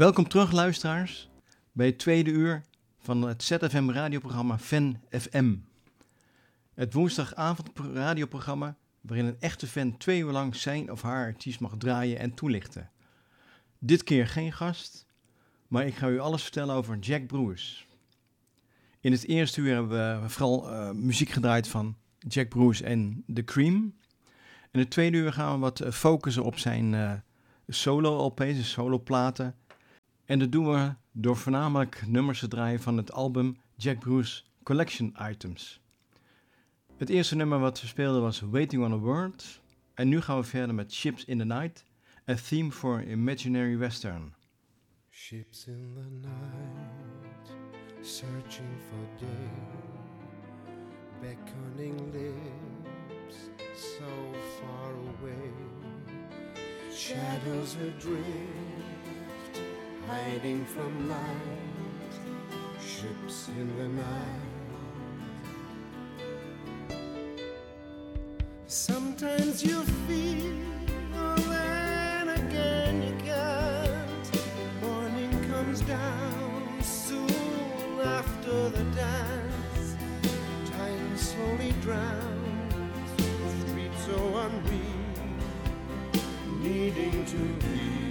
Welkom terug, luisteraars, bij het tweede uur van het ZFM radioprogramma Fan FM. Het woensdagavond radioprogramma waarin een echte fan twee uur lang zijn of haar artiest mag draaien en toelichten. Dit keer geen gast, maar ik ga u alles vertellen over Jack Bruce. In het eerste uur hebben we vooral eh, muziek gedraaid van Jack Bruce en The Cream. In het tweede uur gaan we wat eh, focussen op zijn eh, solo-LP's, solo-platen. En dat doen we door voornamelijk nummers te draaien van het album Jack Bruce Collection Items. Het eerste nummer wat we speelden was Waiting on a Word. En nu gaan we verder met Ships in the Night, a theme for Imaginary Western. Ships in the night, searching for day, beckoning lips so far away. Shadows adrift, hiding from light, ships in the night. Sometimes you feel, oh, then again you can't. Morning comes down soon after the dance. Time slowly drowns, streets so unreal, needing to be.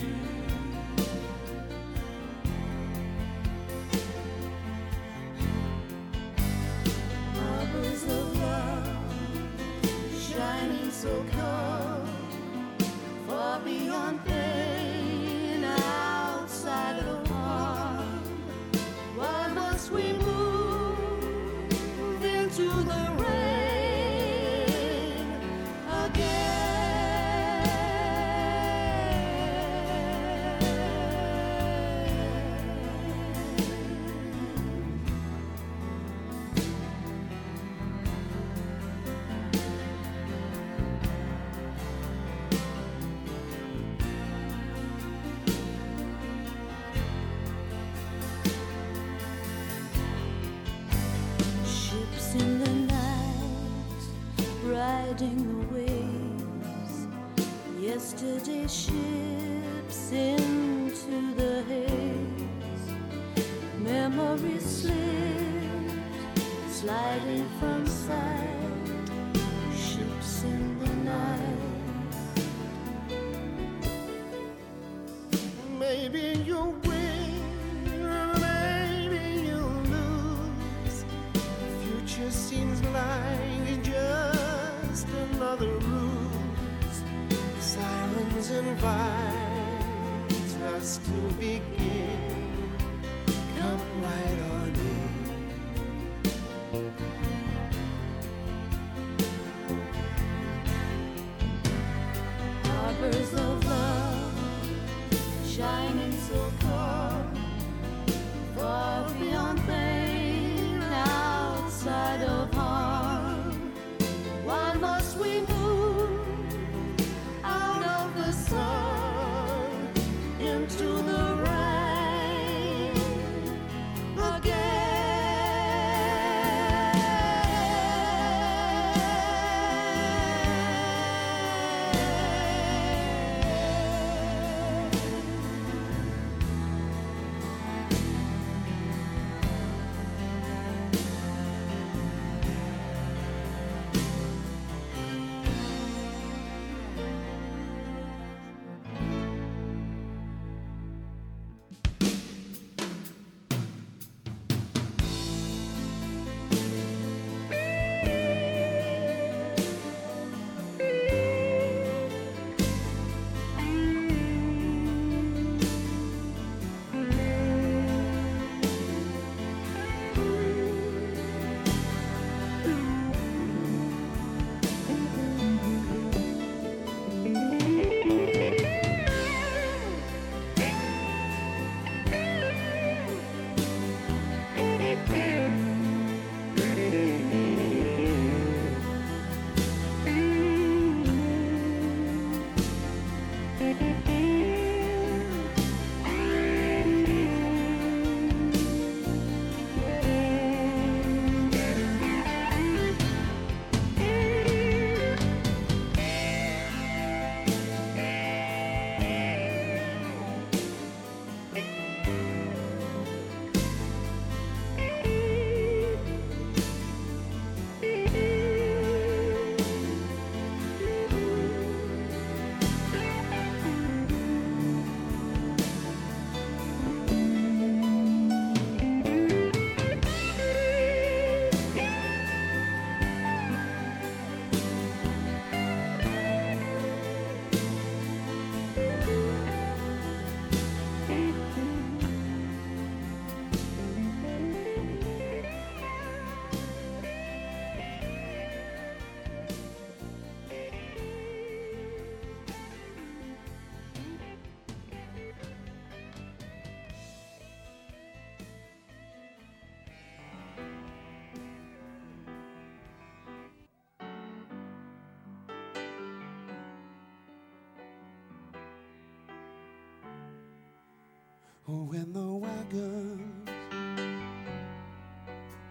Oh, when the wagons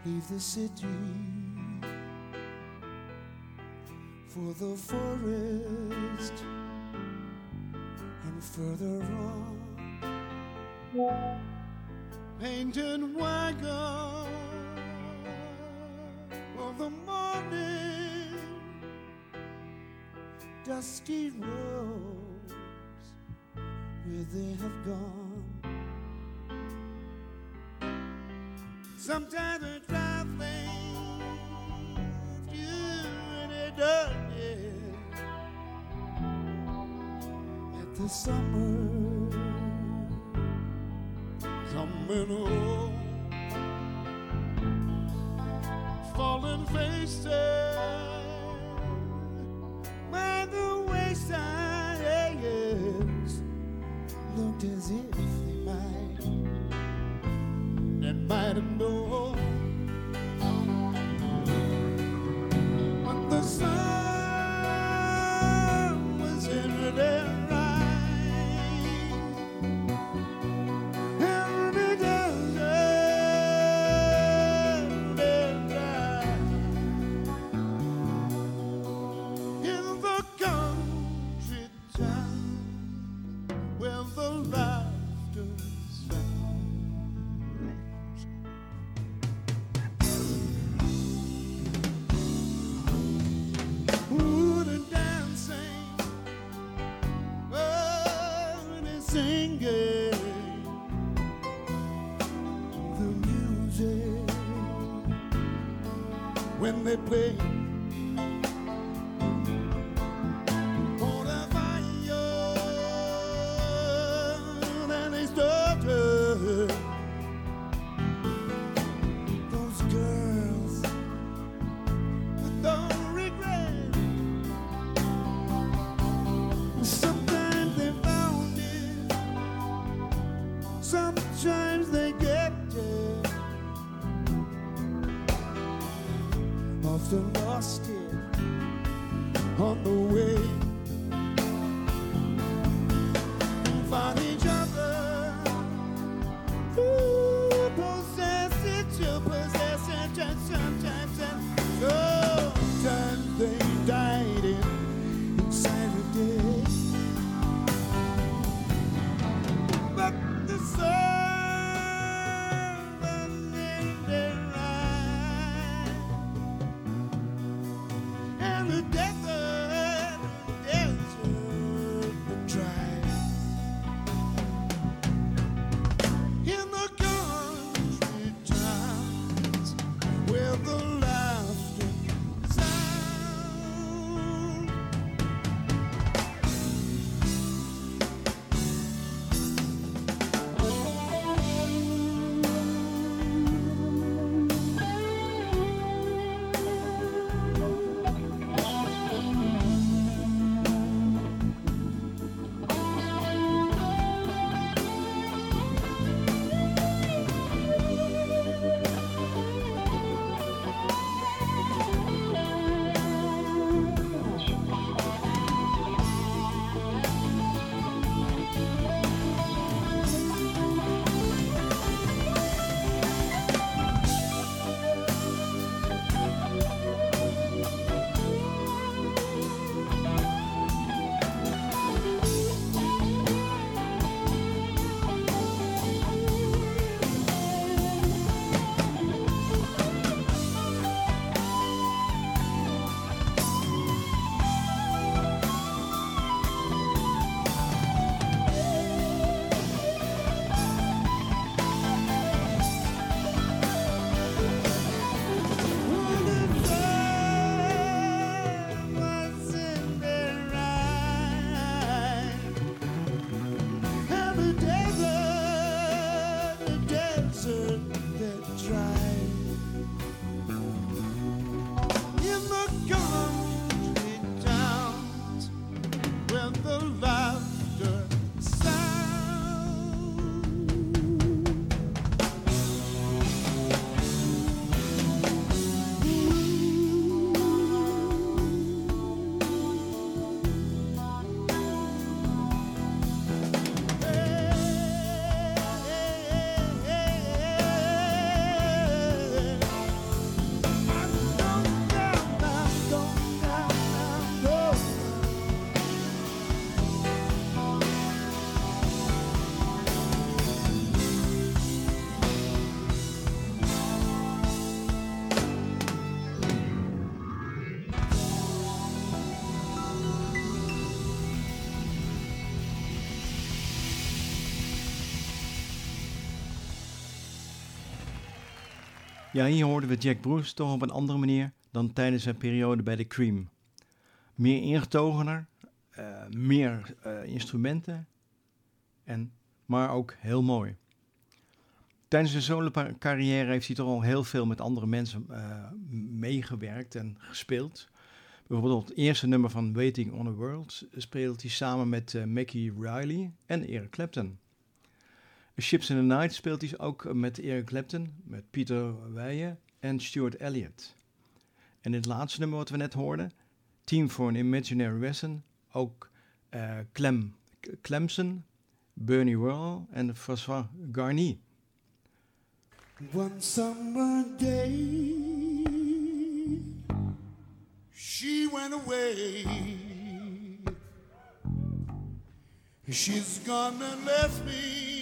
leave the city for the forest and further on, painted wagon of the morning, dusty roads where they have gone. Sometimes we try things you really done yeah. At the summer coming home, oh, falling faces. when they Ja, hier hoorden we Jack Bruce toch op een andere manier dan tijdens zijn periode bij de Cream. Meer ingetogener, eh, meer eh, instrumenten, en, maar ook heel mooi. Tijdens zijn solo-carrière heeft hij toch al heel veel met andere mensen eh, meegewerkt en gespeeld. Bijvoorbeeld het eerste nummer van Waiting on a World speelt hij samen met Mackie Riley en Eric Clapton. Ships in the Night speelt hij ook met Eric Clapton, met Peter Weijen en Stuart Elliott. En het laatste nummer wat we net hoorden, Team for an Imaginary Lesson, ook uh, Clem, Clemson, Bernie Worrell en François Garnier. One summer day, she went away. She's gone and left me.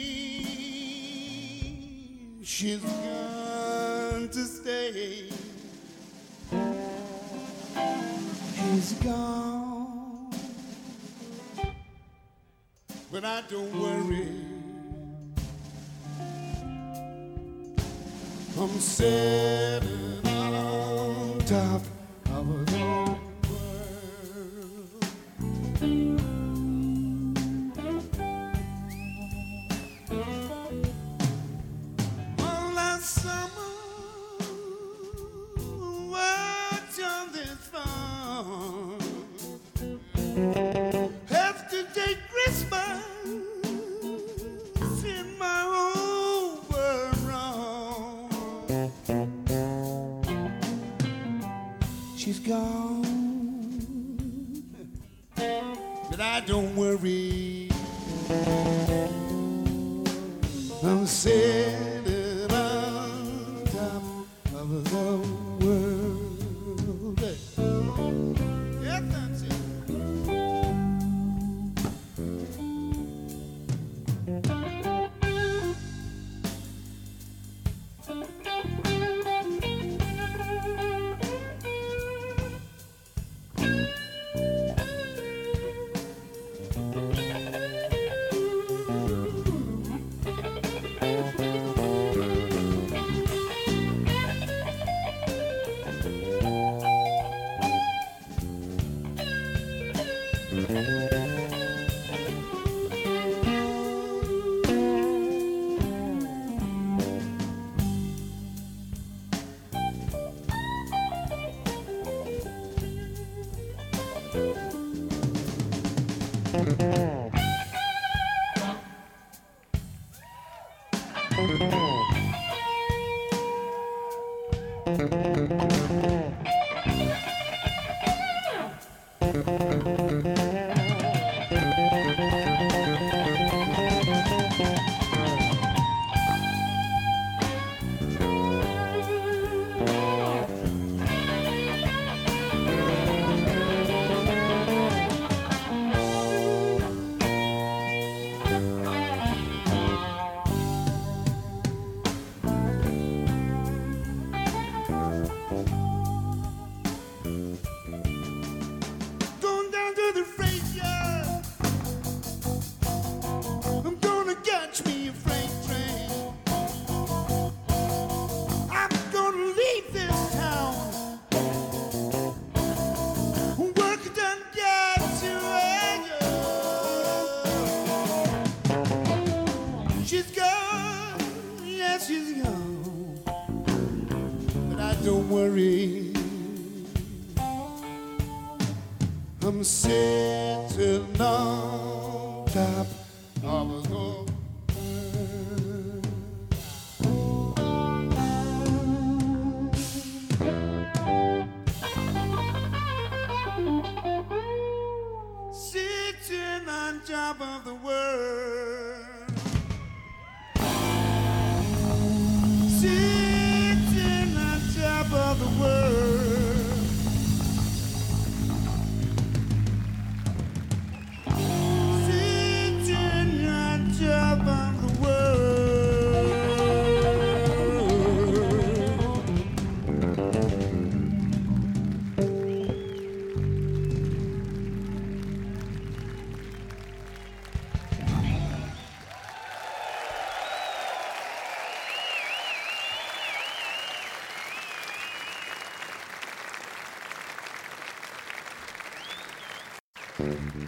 She's gone to stay. She's gone, but I don't worry. I'm sitting on top gone, See.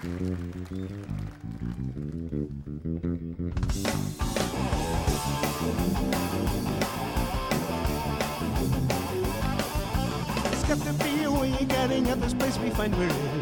It's got to be a way of getting at this place we find we're in.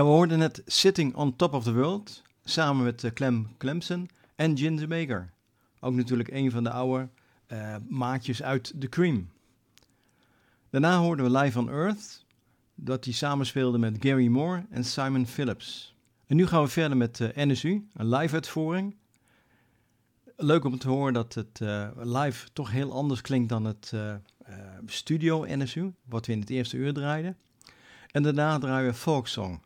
We hoorden net Sitting on Top of the World samen met eh, Clem Clemson en Ginger Baker. Ook natuurlijk een van de oude eh, maatjes uit The Cream. Daarna hoorden we Live on Earth, dat hij samenspeelde met Gary Moore en Simon Phillips. En nu gaan we verder met eh, NSU, een live uitvoering. Leuk om te horen dat het live toch heel anders klinkt dan het studio NSU, wat we in het eerste uur draaiden. En daarna draaien we Folksong.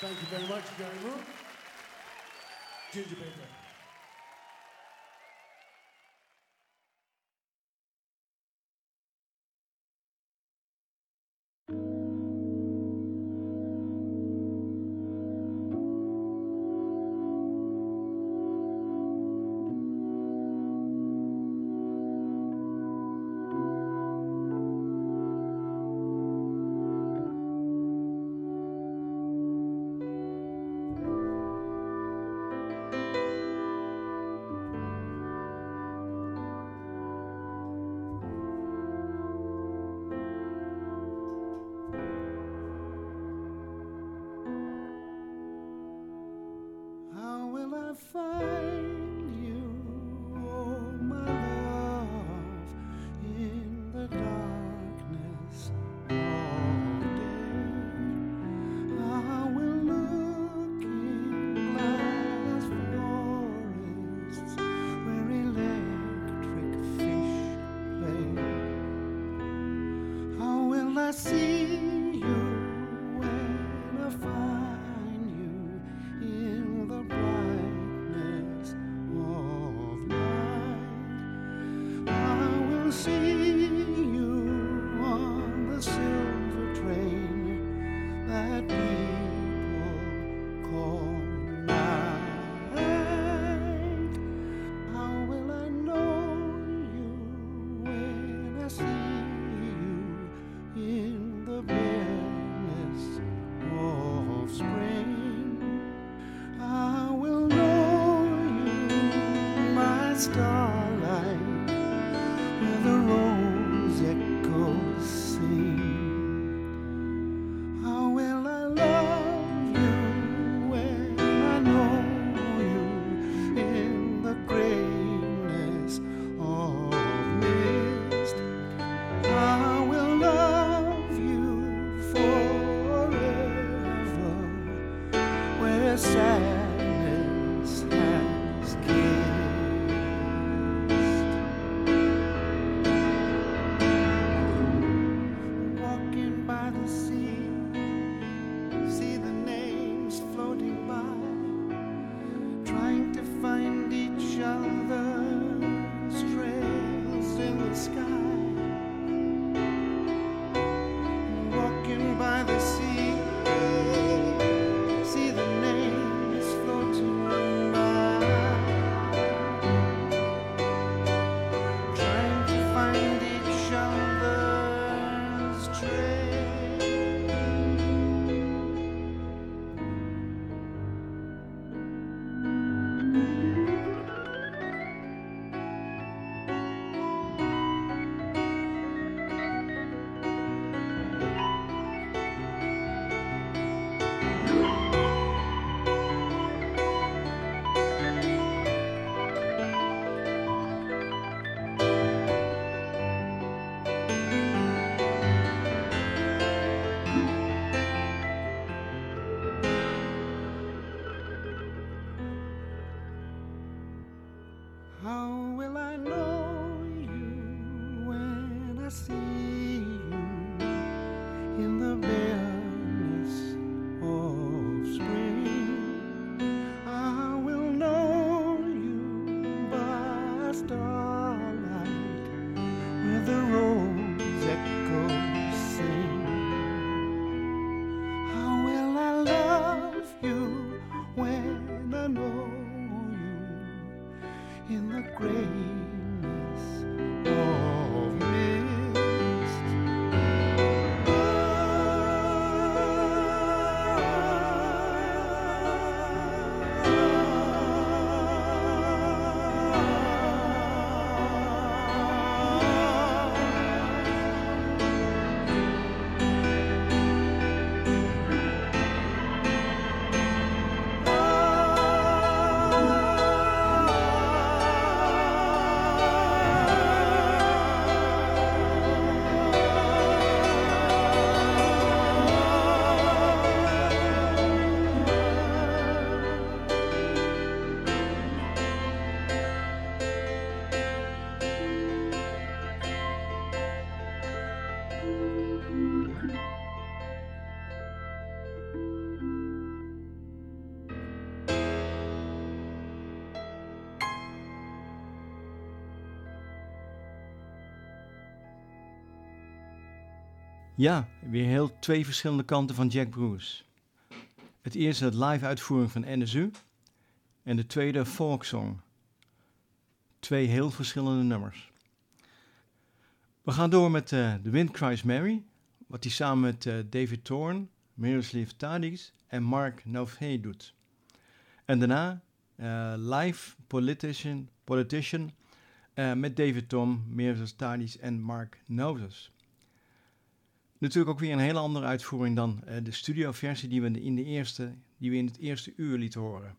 Thank you very much, Gary Moore. Ginger Baker. star. Weer heel twee verschillende kanten van Jack Bruce. Het eerste het live uitvoering van NSU en de tweede folk song. Twee heel verschillende nummers. We gaan door met uh, The Wind Cries Mary, wat hij samen met uh, David Thorne, Miroslav Tadis en Mark Novey doet. En daarna uh, Live Politician, Politician met David Tom, Miroslav Tadis en Mark Novus. Natuurlijk ook weer een hele andere uitvoering dan uh, de studioversie die we in, de eerste, die we in het eerste uur lieten horen.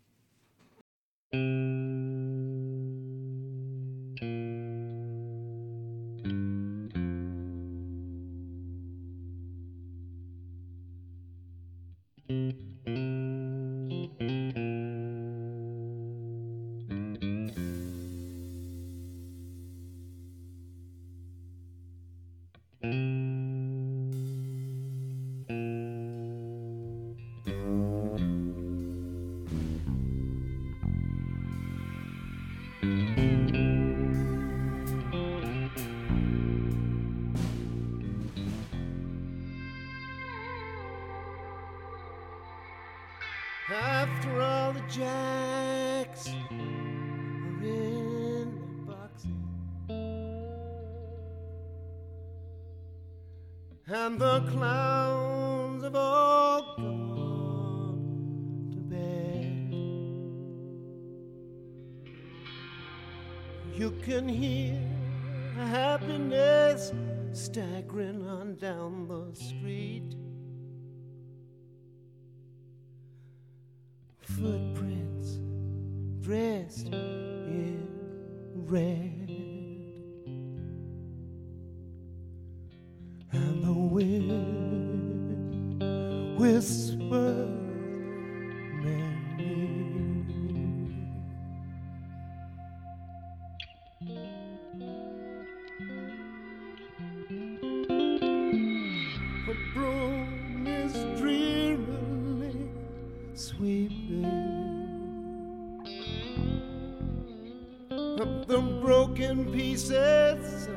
in pieces.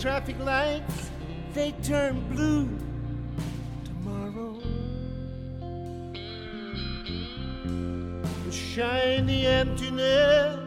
Traffic lights, they turn blue tomorrow. And shine the emptiness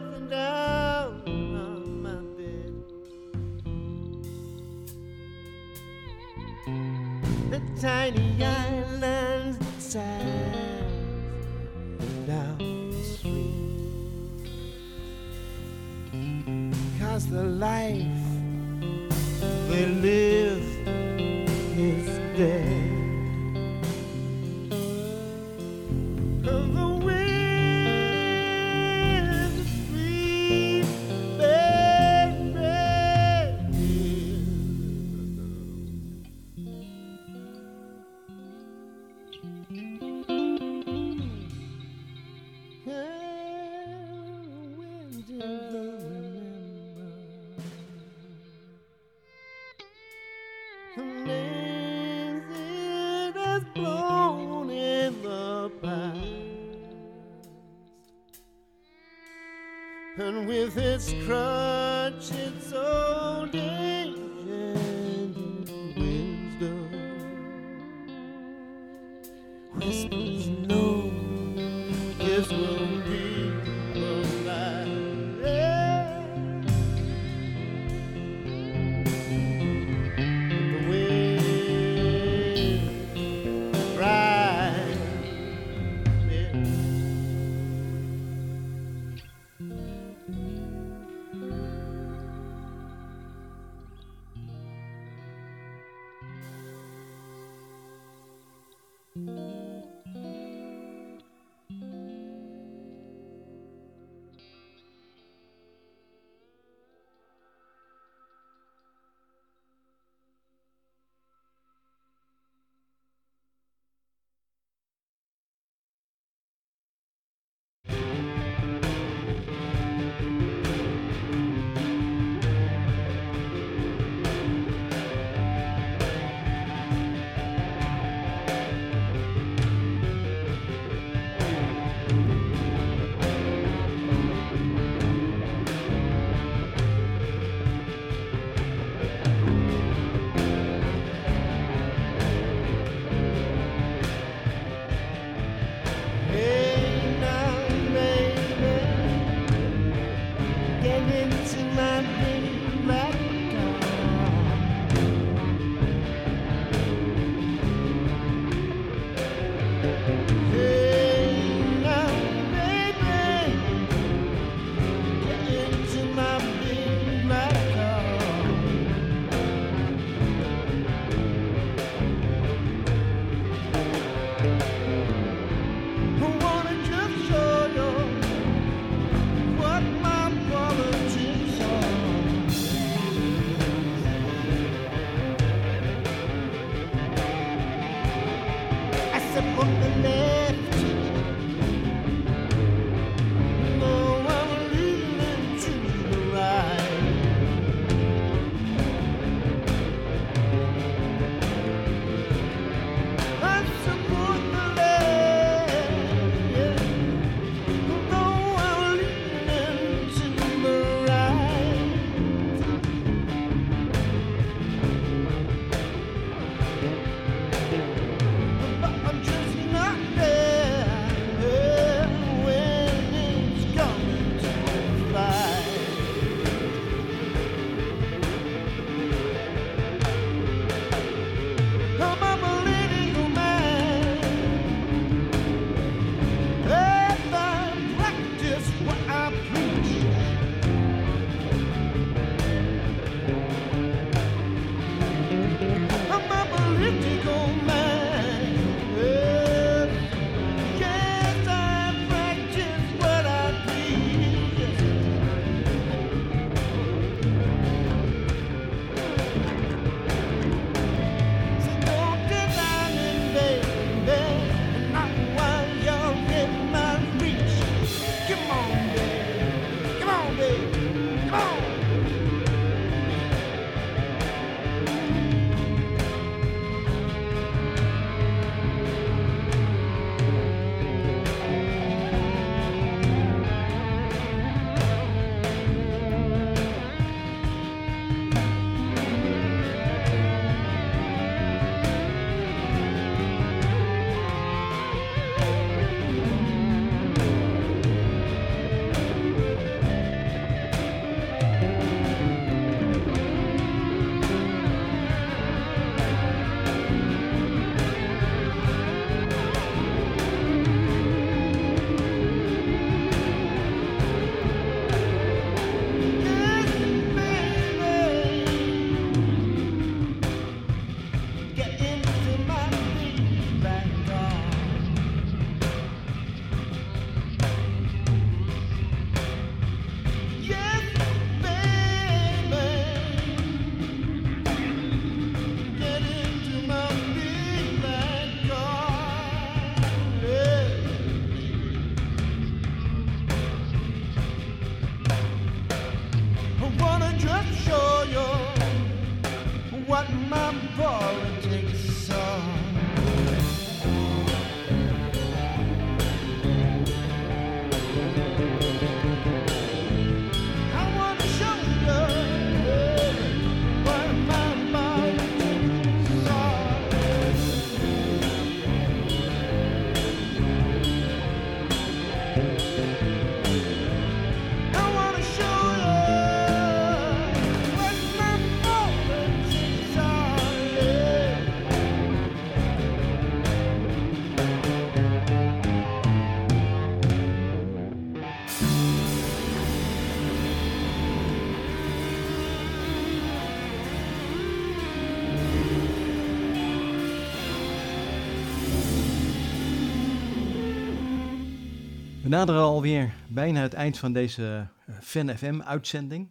naderen alweer bijna het eind van deze eh, Fan FM uitzending.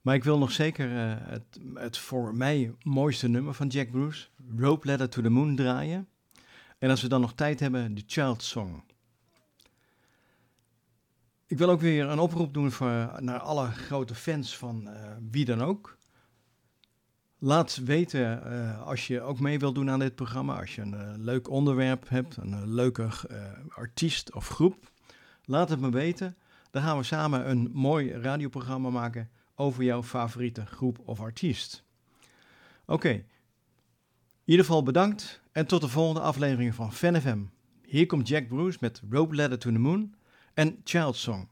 Maar ik wil nog zeker eh, het, het voor mij mooiste nummer van Jack Bruce, Rope Ladder to the Moon, draaien. En als we dan nog tijd hebben, de Child Song. Ik wil ook weer een oproep doen voor, naar alle grote fans van eh, wie dan ook. Laat weten eh, als je ook mee wilt doen aan dit programma. Als je een eh, leuk onderwerp hebt, een eh, leuke artiest of groep. Laat het me weten. Dan gaan we samen een mooi radioprogramma maken over jouw favoriete groep of artiest. Oké, in ieder geval bedankt en tot de volgende aflevering van Fan FM. Hier komt Jack Bruce met Rope Ladder to the Moon en Child Song.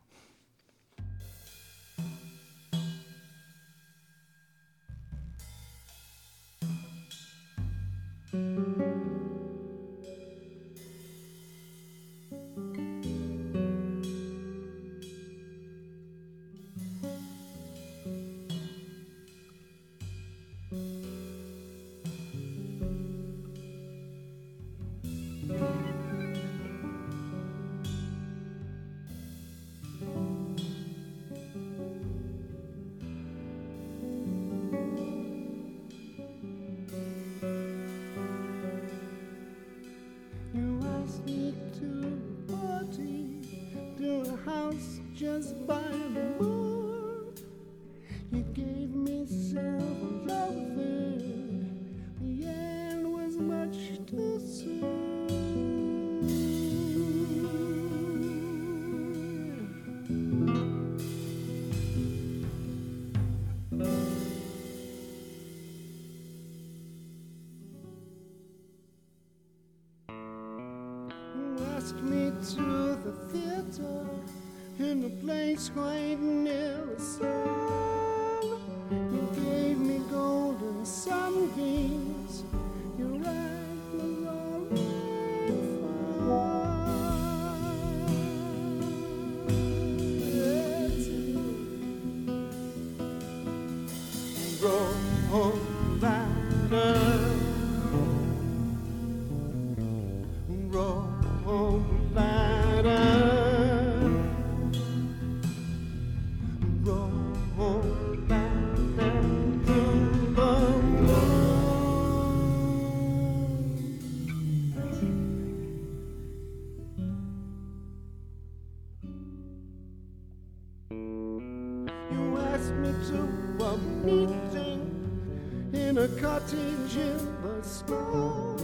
In a cottage in the snow.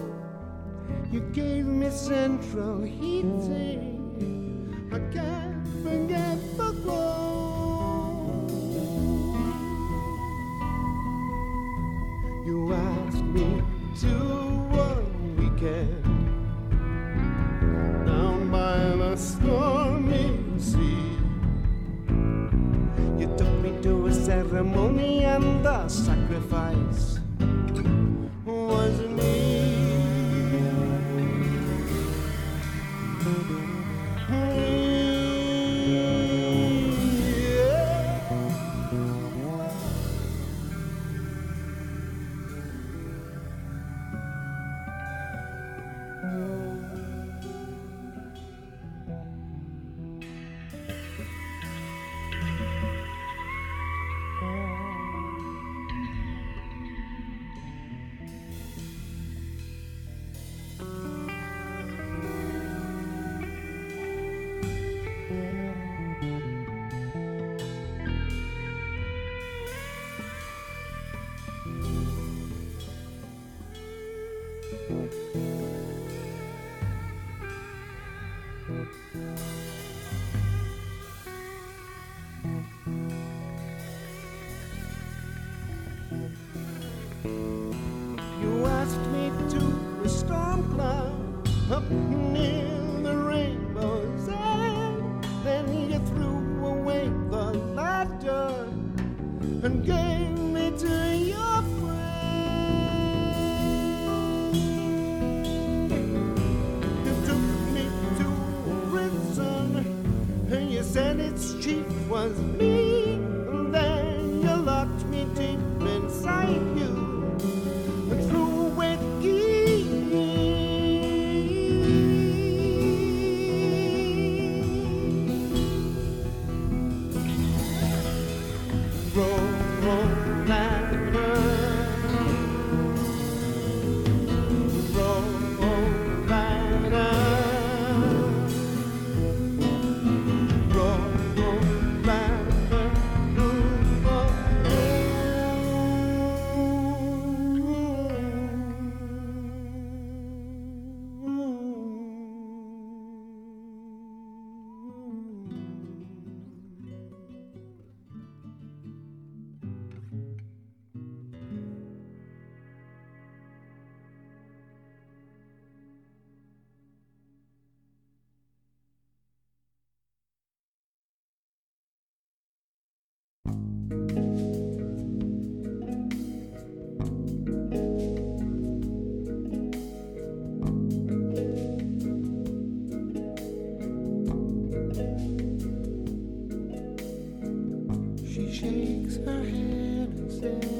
You gave me central heating. listen.